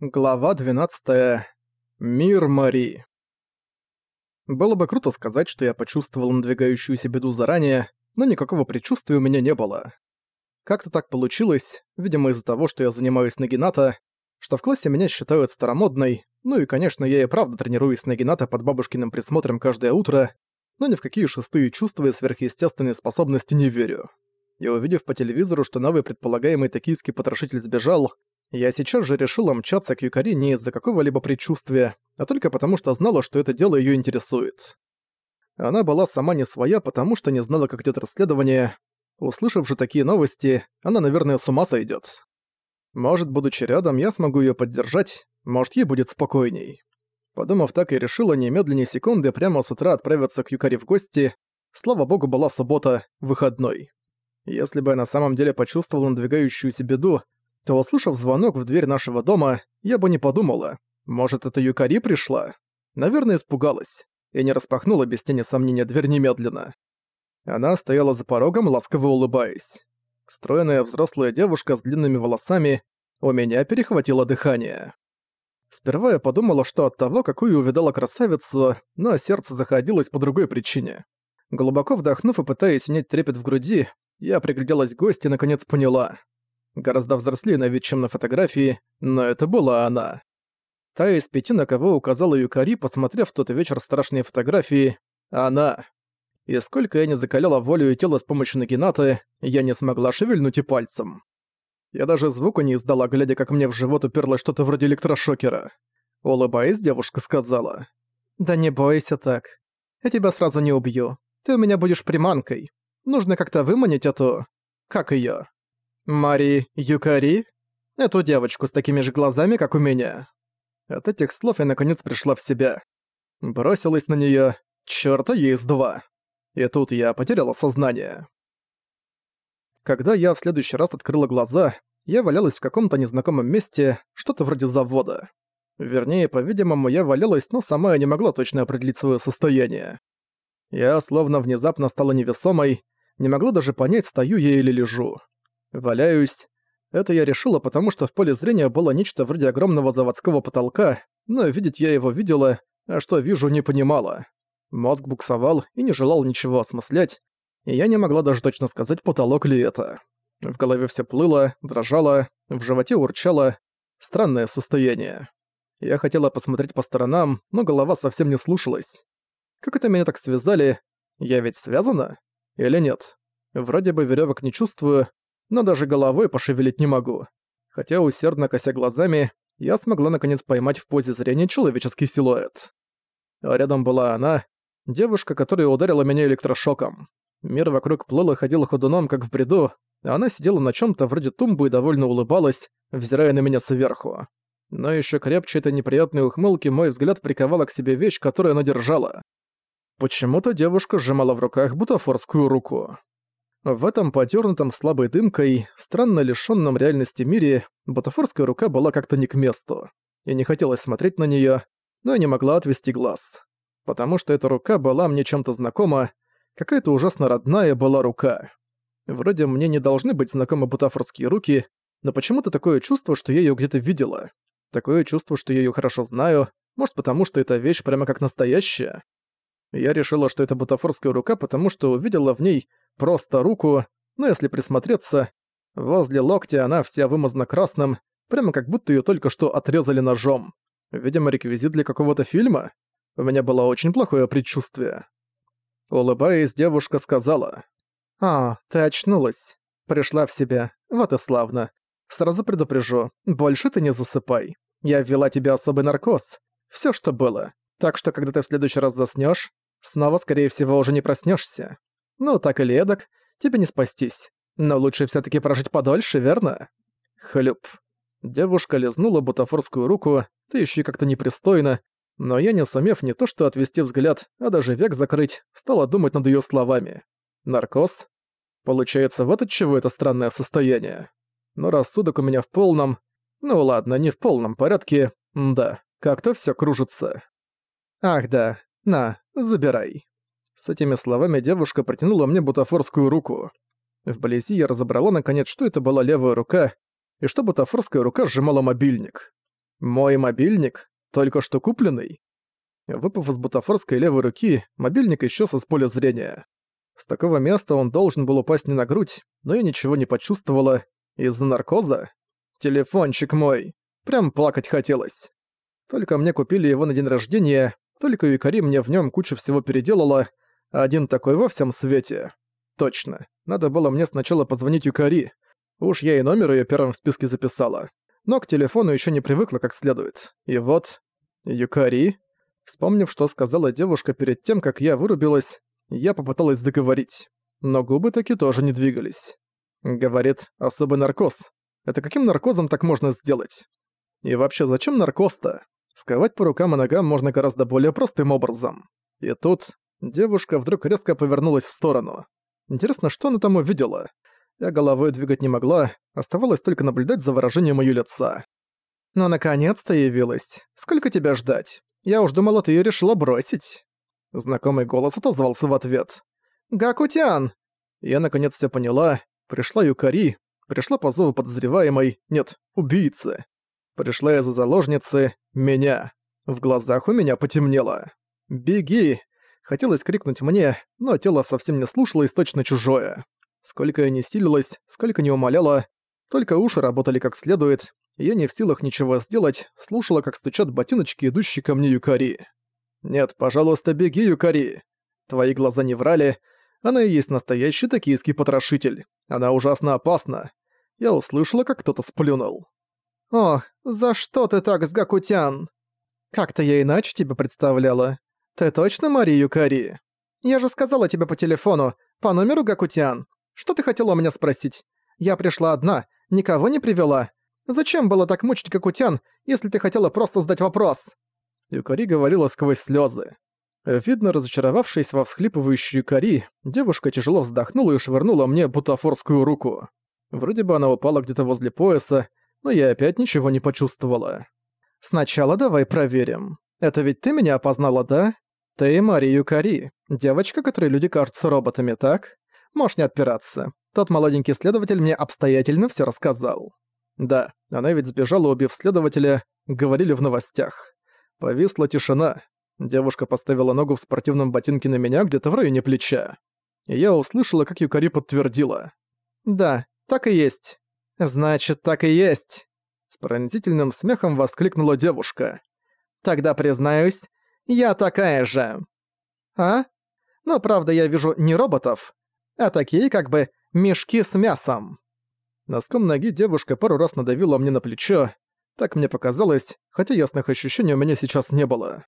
Глава 12. Мир Мари. Было бы круто сказать, что я почувствовал надвигающуюся беду заранее, но никакого предчувствия у меня не было. Как-то так получилось, видимо из-за того, что я занимаюсь Нагината, что в классе меня считают старомодной, ну и, конечно, я и правда тренируюсь Нагината под бабушкиным присмотром каждое утро, но ни в какие шестые чувства и сверхъестественные способности не верю. И увидев по телевизору, что новый предполагаемый токийский потрошитель сбежал, я сейчас же решила мчаться к Юкари не из-за какого-либо предчувствия, а только потому, что знала, что это дело её интересует. Она была сама не своя, потому что не знала, как идёт расследование. Услышав же такие новости, она, наверное, с ума сойдёт. Может, будучи рядом, я смогу её поддержать, может, ей будет спокойней. Подумав так, я решила немедленно секунды прямо с утра отправиться к Юкари в гости. Слава богу, была суббота, выходной. Если бы я на самом деле почувствовала надвигающуюся беду, то, услышав звонок в дверь нашего дома, я бы не подумала. Может, это Юкари пришла? Наверное, испугалась. И не распахнула без тени сомнения дверь немедленно. Она стояла за порогом, ласково улыбаясь. Стройная взрослая девушка с длинными волосами, у меня перехватило дыхание. Сперва я подумала, что от того, какую увидала красавицу, но сердце заходилось по другой причине. Глубоко вдохнув и пытаясь унять трепет в груди, я пригляделась к гости и наконец поняла. Гораздо взрослее на вид, чем на фотографии, но это была она. Та из пяти, на кого указала Юкари, посмотрев в тот вечер страшные фотографии, она. И сколько я не закаляла волю и тело с помощью нагинаты, я не смогла шевельнуть и пальцем. Я даже звука не издала, глядя, как мне в живот уперлось что-то вроде электрошокера. Улыбаясь, девушка сказала. «Да не бойся так. Я тебя сразу не убью. Ты у меня будешь приманкой. Нужно как-то выманить эту... Как её? Мари Юкари? Эту девочку с такими же глазами, как у меня. От этих слов я наконец пришла в себя. Бросилась на неё. Чёрта, есть два. И тут я потеряла сознание. Когда я в следующий раз открыла глаза, я валялась в каком-то незнакомом месте, что-то вроде завода. Вернее, по-видимому, я валялась, но сама я не могла точно определить своё состояние. Я словно внезапно стала невесомой, не могла даже понять, стою я или лежу. Валяюсь. Это я решила, потому что в поле зрения было нечто вроде огромного заводского потолка, но видеть я его видела, а что вижу, не понимала. Мозг буксовал и не желал ничего осмыслять, и я не могла даже точно сказать, потолок ли это. В голове все плыло, дрожало, в животе урчало. Странное состояние. Я хотела посмотреть по сторонам, но голова совсем не слушалась. Как это меня так связали? Я ведь связана? Или нет? Вроде бы веревок не чувствую, но даже головой пошевелить не могу. Хотя усердно кося глазами, я смогла наконец поймать в позе зрения человеческий силуэт. А рядом была она, девушка, которая ударила меня электрошоком. Мир вокруг плыл и ходил ходуном, как в бреду, а она сидела на чем то вроде тумбы и довольно улыбалась, взирая на меня сверху. Но еще крепче этой неприятной ухмылки мой взгляд приковала к себе вещь, которую она держала. Почему-то девушка сжимала в руках бутафорскую руку. В этом подернутом слабой дымкой, странно лишённом реальности мире, бутафорская рука была как-то не к месту. И не хотелось смотреть на неё, но и не могла отвести глаз. Потому что эта рука была мне чем-то знакома, какая-то ужасно родная была рука. Вроде мне не должны быть знакомы бутафорские руки, но почему-то такое чувство, что я её где-то видела. Такое чувство, что я её хорошо знаю, может потому что эта вещь прямо как настоящая. Я решила, что это бутафорская рука, потому что увидела в ней просто руку, но если присмотреться, возле локтя она вся вымазана красным, прямо как будто её только что отрезали ножом. Видимо, реквизит для какого-то фильма. У меня было очень плохое предчувствие. Улыбаясь, девушка сказала. «А, ты очнулась. Пришла в себя. Вот и славно. Сразу предупрежу, больше ты не засыпай. Я ввела тебе особый наркоз. Всё, что было. Так что, когда ты в следующий раз заснёшь, снова, скорее всего, уже не проснёшься. Ну, так или эдак, тебе не спастись. Но лучше все таки прожить подольше, верно? Хлюп. Девушка лизнула бутафорскую руку, ты ещё как-то непристойно, но я, не сумев не то что отвести взгляд, а даже век закрыть, стала думать над её словами. Наркоз? Получается, вот от чего это странное состояние. Но рассудок у меня в полном... Ну ладно, не в полном порядке. Да, как-то всё кружится. Ах да, на, забирай. С этими словами девушка протянула мне бутафорскую руку. Вблизи я разобрала наконец, что это была левая рука, и что бутафорская рука сжимала мобильник. Мой мобильник? Только что купленный? Выпав из бутафорской левой руки, мобильник исчез из поля зрения. С такого места он должен был упасть мне на грудь, но я ничего не почувствовала. Из-за наркоза? Телефончик мой. Прям плакать хотелось. Только мне купили его на день рождения, только Юкари мне в нем кучу всего переделала, один такой во всем свете. Точно. Надо было мне сначала позвонить Юкари. Уж я и номер ее первым в списке записала. Но к телефону еще не привыкла как следует. И вот... Юкари? Вспомнив, что сказала девушка перед тем, как я вырубилась, я попыталась заговорить, но губы таки тоже не двигались. Говорит, особый наркоз. Это каким наркозом так можно сделать? И вообще, зачем наркоз-то? Сковать по рукам и ногам можно гораздо более простым образом. И тут девушка вдруг резко повернулась в сторону. Интересно, что она там увидела? Я головой двигать не могла, оставалось только наблюдать за выражением её лица. «Ну, наконец-то явилась. Сколько тебя ждать? Я уж думала, ты её решила бросить». Знакомый голос отозвался в ответ. «Гакутян!» Я наконец все поняла. Пришла Юкари, пришла по зову подозреваемой, нет, убийцы. Пришла из-за заложницы, меня. В глазах у меня потемнело. «Беги!» Хотелось крикнуть мне, но тело совсем не слушалось точно чужое. Сколько я не силилась, сколько не умоляла, только уши работали как следует, и я не в силах ничего сделать, слушала, как стучат ботиночки, идущие ко мне Юкари. «Нет, пожалуйста, беги, Юкари!» Твои глаза не врали. Она и есть настоящий токийский потрошитель. Она ужасно опасна. Я услышала, как кто-то сплюнул. «Ох, за что ты так, Сгакутян?» «Как-то я иначе тебя представляла. Ты точно Мария Юкари?» «Я же сказала тебе по телефону, по номеру Гакутян. Что ты хотела у меня спросить? Я пришла одна, никого не привела. Зачем было так мучить Гакутян, если ты хотела просто задать вопрос?» Юкари говорила сквозь слезы. Видно, разочаровавшись во всхлипывающую Юкари, девушка тяжело вздохнула и швырнула мне бутафорскую руку. Вроде бы она упала где-то возле пояса, но я опять ничего не почувствовала. «Сначала давай проверим. Это ведь ты меня опознала, да? Ты Мария Юкари, девочка, которой люди кажутся роботами, так? Можешь не отпираться. Тот молоденький следователь мне обстоятельно все рассказал». Да, она ведь сбежала, убив следователя, говорили в новостях. Повисла тишина. Девушка поставила ногу в спортивном ботинке на меня где-то в районе плеча. И я услышала, как Юкари подтвердила. «Да, так и есть. Значит, так и есть». С пронзительным смехом воскликнула девушка. «Тогда признаюсь, я такая же». «А? Но правда я вижу не роботов, а такие как бы мешки с мясом». Носком ноги девушка пару раз надавила мне на плечо, так мне показалось, хотя ясных ощущений у меня сейчас не было.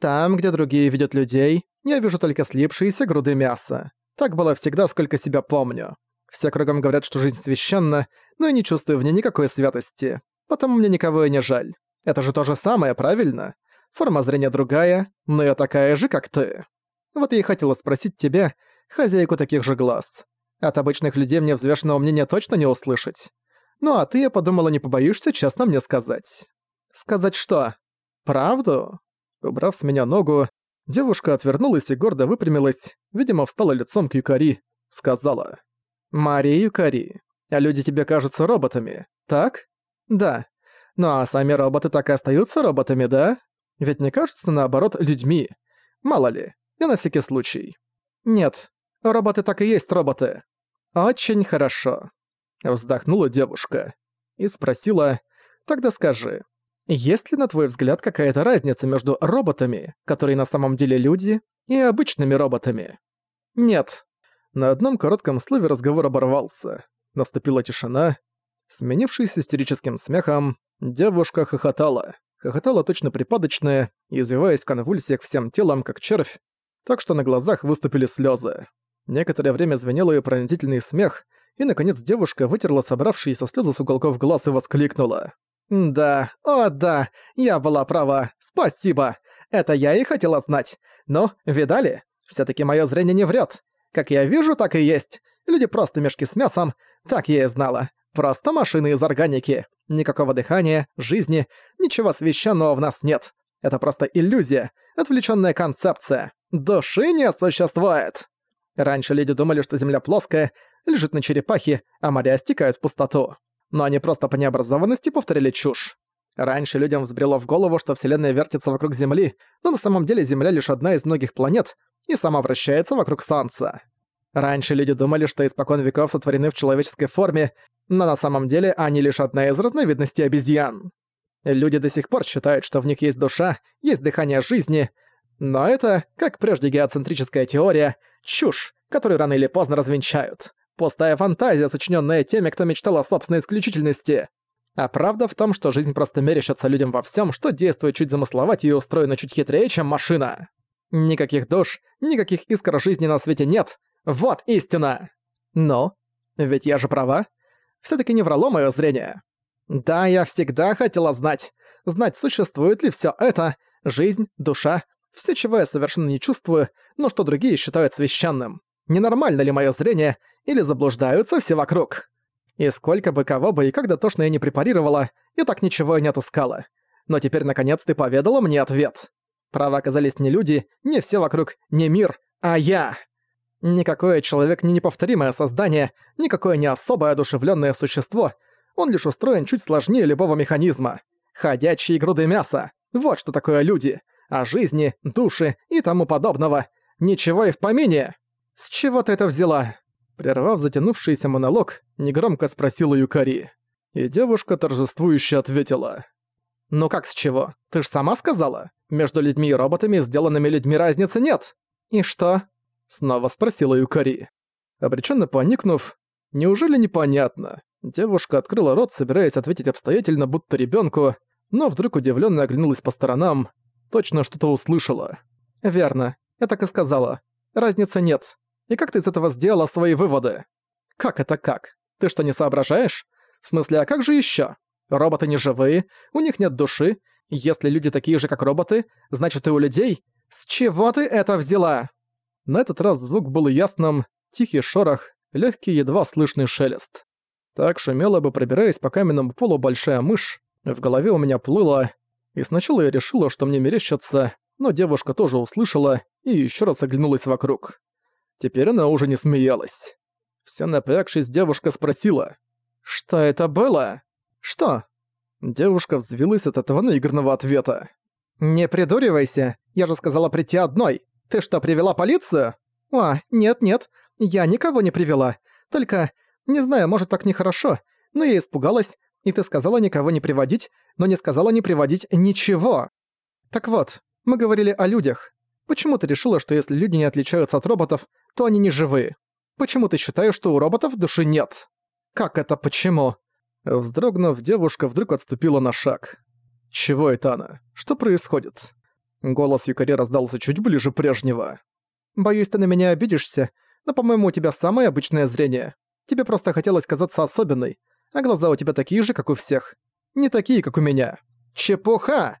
Там, где другие видят людей, я вижу только слипшиеся груды мяса. Так было всегда, сколько себя помню. Все кругом говорят, что жизнь священна, но я не чувствую в ней никакой святости. Потому мне никого и не жаль. Это же то же самое, правильно? Форма зрения другая, но я такая же, как ты. Вот я и хотела спросить тебя, хозяйку таких же глаз. От обычных людей мне взвешенного мнения точно не услышать. Ну а ты, я подумала, не побоишься честно мне сказать. Сказать что? Правду? Убрав с меня ногу, девушка отвернулась и гордо выпрямилась, видимо, встала лицом к Юкари, сказала. «Мария Юкари, а люди тебе кажутся роботами, так? Да. Ну а сами роботы так и остаются роботами, да? Ведь не кажутся, наоборот, людьми. Мало ли, я на всякий случай. Нет, роботы так и есть роботы. Очень хорошо. Вздохнула девушка и спросила, «Тогда скажи, есть ли, на твой взгляд, какая-то разница между роботами, которые на самом деле люди, и обычными роботами?» «Нет». На одном коротком слове разговор оборвался. Наступила тишина. Сменившись истерическим смехом, девушка хохотала. Хохотала точно припадочная, извиваясь в конвульсиях всем телом, как червь, так что на глазах выступили слезы. Некоторое время звенел ее пронзительный смех, и, наконец, девушка вытерла собравшиеся слезы с уголков глаз и воскликнула. «Да, о да, я была права, спасибо. Это я и хотела знать. Но, видали? все таки моё зрение не врет. Как я вижу, так и есть. Люди просто мешки с мясом. Так я и знала. Просто машины из органики. Никакого дыхания, жизни, ничего священного в нас нет. Это просто иллюзия, отвлечённая концепция. Души не существует. Раньше люди думали, что Земля плоская, лежит на черепахе, а моря стекают в пустоту. Но они просто по необразованности повторили чушь. Раньше людям взбрело в голову, что Вселенная вертится вокруг Земли, но на самом деле Земля лишь одна из многих планет и сама вращается вокруг Солнца. Раньше люди думали, что испокон веков сотворены в человеческой форме, но на самом деле они лишь одна из разновидностей обезьян. Люди до сих пор считают, что в них есть душа, есть дыхание жизни, но это, как прежде геоцентрическая теория, чушь, которую рано или поздно развенчают. Пустая фантазия, сочиненная теми, кто мечтал о собственной исключительности. А правда в том, что жизнь просто мерещится людям во всем, что действует чуть замысловать и устроена чуть хитрее, чем машина. Никаких душ, никаких искр жизни на свете нет. Вот истина! Но, ведь я же права. все таки не врало моё зрение. Да, я всегда хотела знать. Знать, существует ли все это, жизнь, душа, все, чего я совершенно не чувствую, но что другие считают священным. Ненормально ли мое зрение, или заблуждаются все вокруг? И сколько бы кого бы и как дотошно я не препарировала, я так ничего и не отыскала. Но теперь наконец ты поведала мне ответ. Права оказались не люди, не все вокруг, не мир, а я. Никакое человек не неповторимое создание, никакое не особое одушевленное существо. Он лишь устроен чуть сложнее любого механизма. Ходячие груды мяса. Вот что такое люди о жизни, душе и тому подобного. Ничего и в помине. С чего ты это взяла? Прервав затянувшийся монолог, негромко спросила Юкари. И девушка торжествующе ответила. «Ну как с чего? Ты ж сама сказала? Между людьми и роботами, сделанными людьми, разницы нет. И что?» Снова спросила Юкари. Обреченно поникнув, неужели непонятно? Девушка открыла рот, собираясь ответить обстоятельно, будто ребенку, но вдруг удивленно оглянулась по сторонам точно что-то услышала. Верно, я так и сказала. Разницы нет. И как ты из этого сделала свои выводы? Как это как? Ты что, не соображаешь? В смысле, а как же еще? Роботы не живые, у них нет души. Если люди такие же, как роботы, значит и у людей. С чего ты это взяла? На этот раз звук был ясным, тихий шорох, легкий едва слышный шелест. Так шумела бы, пробираясь по каменному полу большая мышь, в голове у меня плыло, и сначала я решила, что мне мерещится, но девушка тоже услышала и еще раз оглянулась вокруг. Теперь она уже не смеялась. Вся напрягшись, девушка спросила. «Что это было?» «Что?» Девушка взвилась от этого наигранного ответа. «Не придуривайся, я же сказала прийти одной. Ты что, привела полицию?» «А, нет-нет, я никого не привела. Только, не знаю, может так нехорошо, но я испугалась, и ты сказала никого не приводить, но не сказала не приводить ничего. Так вот, мы говорили о людях. Почему ты решила, что если люди не отличаются от роботов, то они не живые? Почему ты считаешь, что у роботов души нет? Как это почему? Вздрогнув, девушка вдруг отступила на шаг. Чего это она? Что происходит? Голос Юкари раздался чуть ближе прежнего. «Боюсь, ты на меня обидишься, но, по-моему, у тебя самое обычное зрение. Тебе просто хотелось казаться особенной, а глаза у тебя такие же, как у всех. Не такие, как у меня. Чепуха!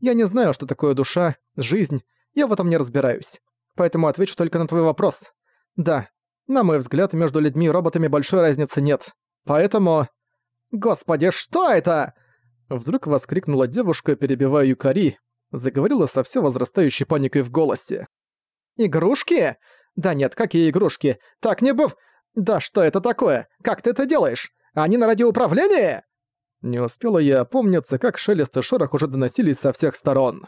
Я не знаю, что такое душа, жизнь, я в этом не разбираюсь. Поэтому отвечу только на твой вопрос. Да, на мой взгляд, между людьми и роботами большой разницы нет. Поэтому... Господи, что это? Вдруг воскликнула девушка, перебивая Юкари, заговорила со все возрастающей паникой в голосе. «Игрушки? Да нет, какие игрушки? Так не быв... Да что это такое? Как ты это делаешь? Они на радиоуправлении?» Не успела я опомниться, как шелест и шорох уже доносились со всех сторон.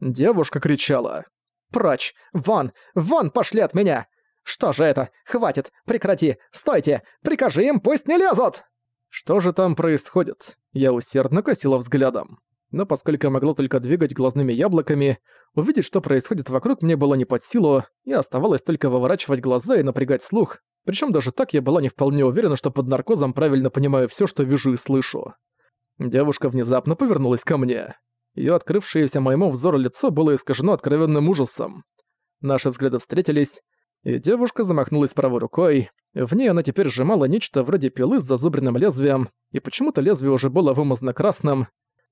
Девушка кричала. «Прочь! Вон! Вон пошли от меня! Что же это? Хватит! Прекрати! Стойте! Прикажи им, пусть не лезут!» Что же там происходит? Я усердно косила взглядом. Но поскольку я могла только двигать глазными яблоками, увидеть, что происходит вокруг, мне было не под силу, и оставалось только выворачивать глаза и напрягать слух, причем даже так я была не вполне уверена, что под наркозом правильно понимаю все, что вижу и слышу. Девушка внезапно повернулась ко мне. Её открывшееся моему взору лицо было искажено откровенным ужасом. Наши взгляды встретились, и девушка замахнулась правой рукой. В ней она теперь сжимала нечто вроде пилы с зазубренным лезвием, и почему-то лезвие уже было вымазано красным.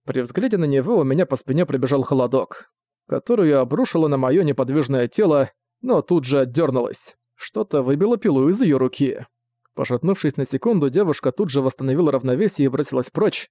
При взгляде на него у меня по спине пробежал холодок, которую обрушило на моё неподвижное тело, но тут же отдёрнулась. Что-то выбило пилу из её руки. Пошатнувшись на секунду, девушка тут же восстановила равновесие и бросилась прочь.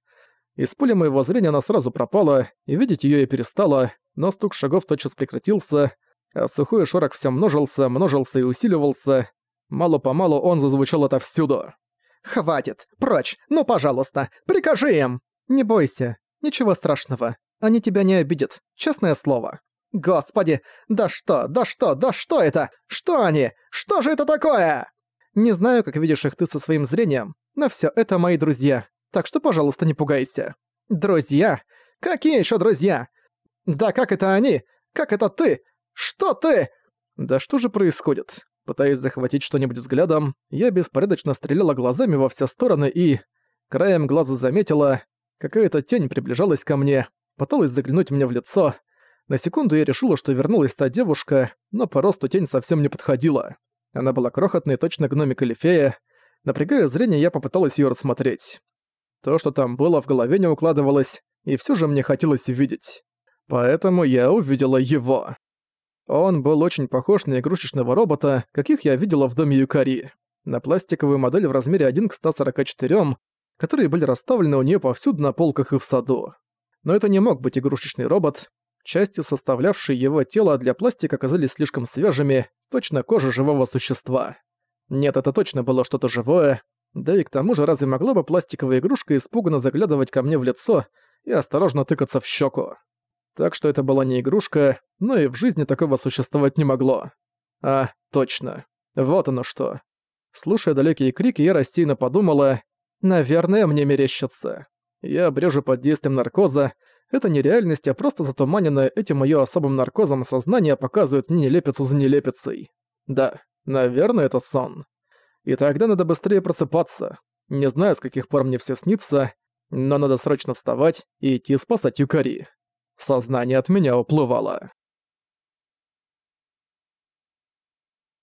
Из поля моего зрения она сразу пропала, и видеть её я перестала, но стук шагов тотчас прекратился, а сухой шорох всё множился, множился и усиливался. Мало-помалу он зазвучал отовсюду. «Хватит! Прочь! Ну, пожалуйста! Прикажи им!» «Не бойся, Ничего страшного. Они тебя не обидят. Честное слово. Господи, да что, да что, да что это? Что они? Что же это такое? Не знаю, как видишь их ты со своим зрением, но все это мои друзья. Так что, пожалуйста, не пугайся. Друзья? Какие еще друзья? Да как это они? Как это ты? Что ты? Да что же происходит? Пытаясь захватить что-нибудь взглядом, я беспорядочно стреляла глазами во все стороны и... Краем глаза заметила, какая-то тень приближалась ко мне, пыталась заглянуть мне в лицо. На секунду я решила, что вернулась та девушка, но по росту тень совсем не подходила. Она была крохотной, точно гномик или фея. Напрягая зрение, я попыталась её рассмотреть. То, что там было, в голове не укладывалось, и всё же мне хотелось увидеть. Поэтому я увидела его. Он был очень похож на игрушечного робота, каких я видела в доме Юкари. На пластиковую модель в размере 1 к 144, которые были расставлены у нее повсюду на полках и в саду. Но это не мог быть игрушечный робот. Части, составлявшие его тело для пластика, оказались слишком свежими, точно кожа живого существа. Нет, это точно было что-то живое. Да и к тому же разве могла бы пластиковая игрушка испуганно заглядывать ко мне в лицо и осторожно тыкаться в щеку? Так что это была не игрушка, но и в жизни такого существовать не могло. А, точно. Вот оно что. Слушая далекие крики, я рассеянно подумала, наверное, мне мерещится. Я брежу под действием наркоза, это не реальность, а просто затуманенное этим моё особым наркозом сознание показывает мне нелепицу за нелепицей. Да, наверное, это сон. И тогда надо быстрее просыпаться. Не знаю, с каких пор мне все снится, но надо срочно вставать и идти спасать Юкари. Сознание от меня уплывало.